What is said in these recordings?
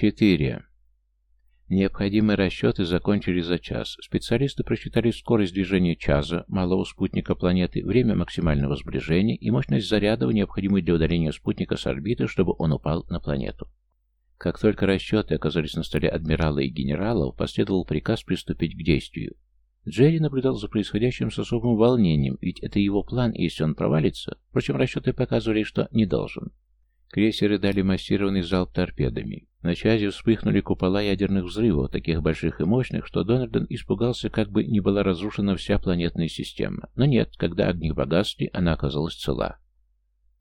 4. Необходимые расчеты закончили за час. Специалисты просчитали скорость движения Чаза, малого спутника планеты, время максимального сближения и мощность зарядов, необходимую для удаления спутника с орбиты, чтобы он упал на планету. Как только расчеты оказались на столе адмирала и генералов, последовал приказ приступить к действию. Джерри наблюдал за происходящим с особым волнением, ведь это его план, и если он провалится, впрочем, расчеты показывали, что не должен. Крейсеры дали массированный залп торпедами. На чазе вспыхнули купола ядерных взрывов, таких больших и мощных, что Дональден испугался, как бы не была разрушена вся планетная система. Но нет, когда огни погасли, она оказалась цела.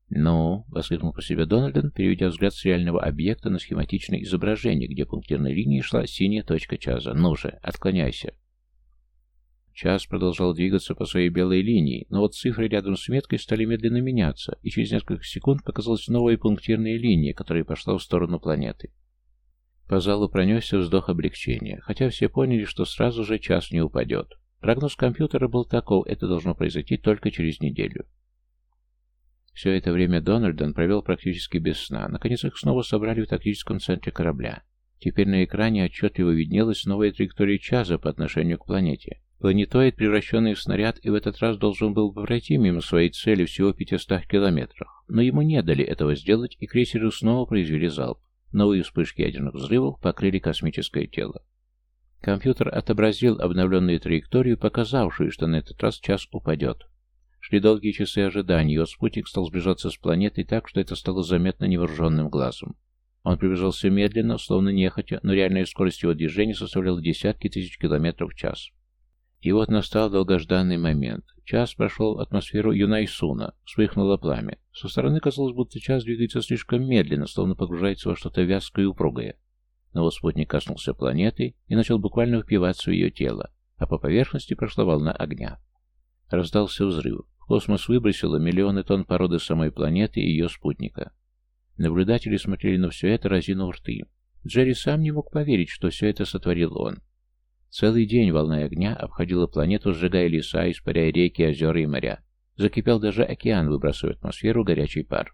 «Ну», — воскликнул про себя Дональден, переведя взгляд с реального объекта на схематичное изображение, где пунктирной линией шла синяя точка чаза. «Ну же, отклоняйся». Час продолжал двигаться по своей белой линии, но вот цифры рядом с меткой стали медленно меняться, и через несколько секунд показалась новая пунктирная линия, которая пошла в сторону планеты. По залу пронесся вздох облегчения, хотя все поняли, что сразу же час не упадет. Прогноз компьютера был таков, это должно произойти только через неделю. Все это время Дональден провел практически без сна. Наконец их снова собрали в тактическом центре корабля. Теперь на экране отчетливо виднелась новая траектория часа по отношению к планете. Планетоид, превращенный в снаряд, и в этот раз должен был бы пройти мимо своей цели всего в 500 километрах. Но ему не дали этого сделать, и крейсеры снова произвели залп. Новые вспышки ядерных взрывов покрыли космическое тело. Компьютер отобразил обновленную траекторию, показавшую, что на этот раз час упадет. Шли долгие часы ожидания, его спутник стал сближаться с планетой так, что это стало заметно невооруженным глазом. Он приближался медленно, словно нехотя, но реальная скорость его движения составляла десятки тысяч километров в час. И вот настал долгожданный момент. Час прошел атмосферу Юнайсуна, вспыхнуло пламя. Со стороны казалось, будто час двигается слишком медленно, словно погружается во что-то вязкое и упругое. Но вот спутник коснулся планеты и начал буквально впиваться в ее тело, а по поверхности прошла волна огня. Раздался взрыв. В космос выбросило миллионы тонн породы самой планеты и ее спутника. Наблюдатели смотрели на все это, разинув рты. Джерри сам не мог поверить, что все это сотворил он. Целый день волна огня обходила планету, сжигая леса, испаряя реки, озера и моря. Закипел даже океан, выбрасывая в атмосферу горячий пар.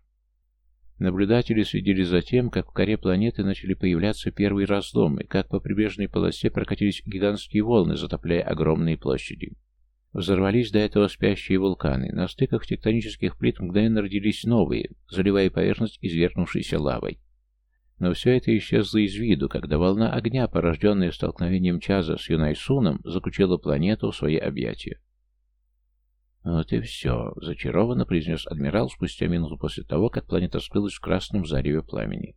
Наблюдатели следили за тем, как в коре планеты начали появляться первые разломы, как по прибрежной полосе прокатились гигантские волны, затопляя огромные площади. Взорвались до этого спящие вулканы. На стыках тектонических плит мгновенно родились новые, заливая поверхность извергнувшейся лавой. Но все это исчезло из виду, когда волна огня, порожденная столкновением Чаза с Юнайсуном, заключила планету в свои объятия. «Вот и все», — зачарованно произнес адмирал спустя минуту после того, как планета скрылась в красном зареве пламени.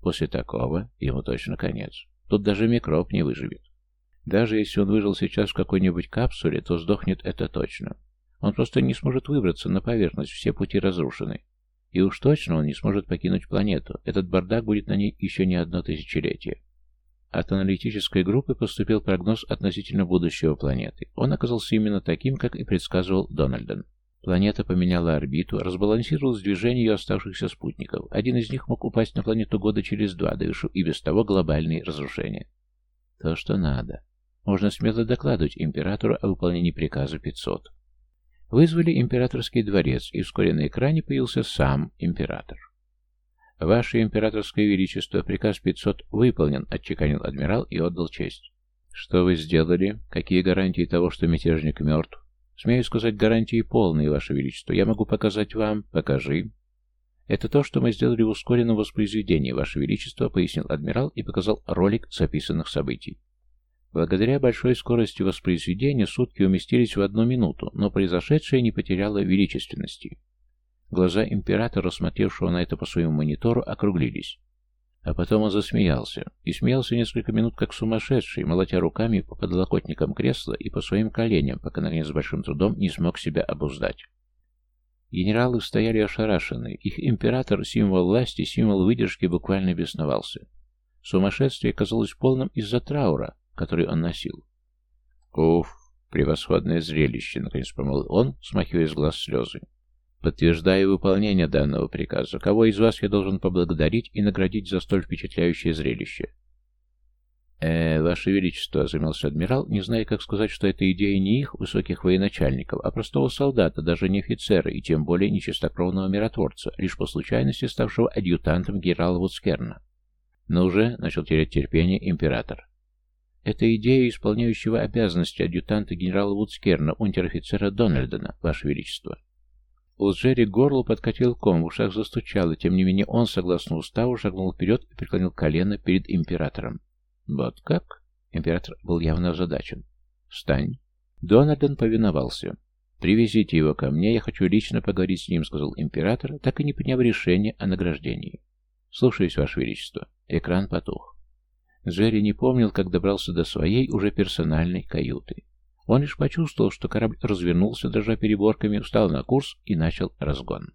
«После такого ему точно конец. Тут даже микроб не выживет. Даже если он выжил сейчас в какой-нибудь капсуле, то сдохнет это точно. Он просто не сможет выбраться на поверхность, все пути разрушены. И уж точно он не сможет покинуть планету. Этот бардак будет на ней еще не одно тысячелетие. От аналитической группы поступил прогноз относительно будущего планеты. Он оказался именно таким, как и предсказывал Дональден. Планета поменяла орбиту, разбалансировалось движение ее оставшихся спутников. Один из них мог упасть на планету года через два, довершив и без того глобальные разрушения. То, что надо. Можно смело докладывать императору о выполнении приказа 500. Вызвали императорский дворец, и вскоре на экране появился сам император. «Ваше императорское величество, приказ 500 выполнен», — отчеканил адмирал и отдал честь. «Что вы сделали? Какие гарантии того, что мятежник мертв?» «Смею сказать, гарантии полные, Ваше Величество. Я могу показать вам. Покажи». «Это то, что мы сделали в ускоренном воспроизведении, Ваше Величество», — пояснил адмирал и показал ролик записанных событий. Благодаря большой скорости воспроизведения сутки уместились в одну минуту, но произошедшее не потеряло величественности. Глаза императора, смотревшего на это по своему монитору, округлились. А потом он засмеялся. И смеялся несколько минут как сумасшедший, молотя руками по подлокотникам кресла и по своим коленям, пока, наконец, с большим трудом не смог себя обуздать. Генералы стояли ошарашенные. Их император, символ власти, символ выдержки, буквально бесновался. Сумасшествие казалось полным из-за траура, который он носил. «Уф, превосходное зрелище!» — наконец промолвил он, смахивая с глаз слезы. «Подтверждаю выполнение данного приказа. Кого из вас я должен поблагодарить и наградить за столь впечатляющее зрелище?» «Э, Ваше Величество», — замялся адмирал, не зная, как сказать, что это идея не их, высоких военачальников, а простого солдата, даже не офицера и тем более не чистокровного миротворца, лишь по случайности ставшего адъютантом генерала Вудскерна. Но уже начал терять терпение император. Это идея исполняющего обязанности адъютанта генерала Вудскерна, унтер-офицера Дональдена, Ваше Величество. У Джерри горло подкатил ком, в ушах застучало, тем не менее он, согласно уставу, шагнул вперед и преклонил колено перед императором. «Вот как?» Император был явно озадачен. «Встань!» Дональден повиновался. «Привезите его ко мне, я хочу лично поговорить с ним», — сказал император, так и не приняв решения о награждении. «Слушаюсь, Ваше Величество». Экран потух. Джерри не помнил, как добрался до своей уже персональной каюты. Он лишь почувствовал, что корабль развернулся, дрожа переборками, встал на курс и начал разгон.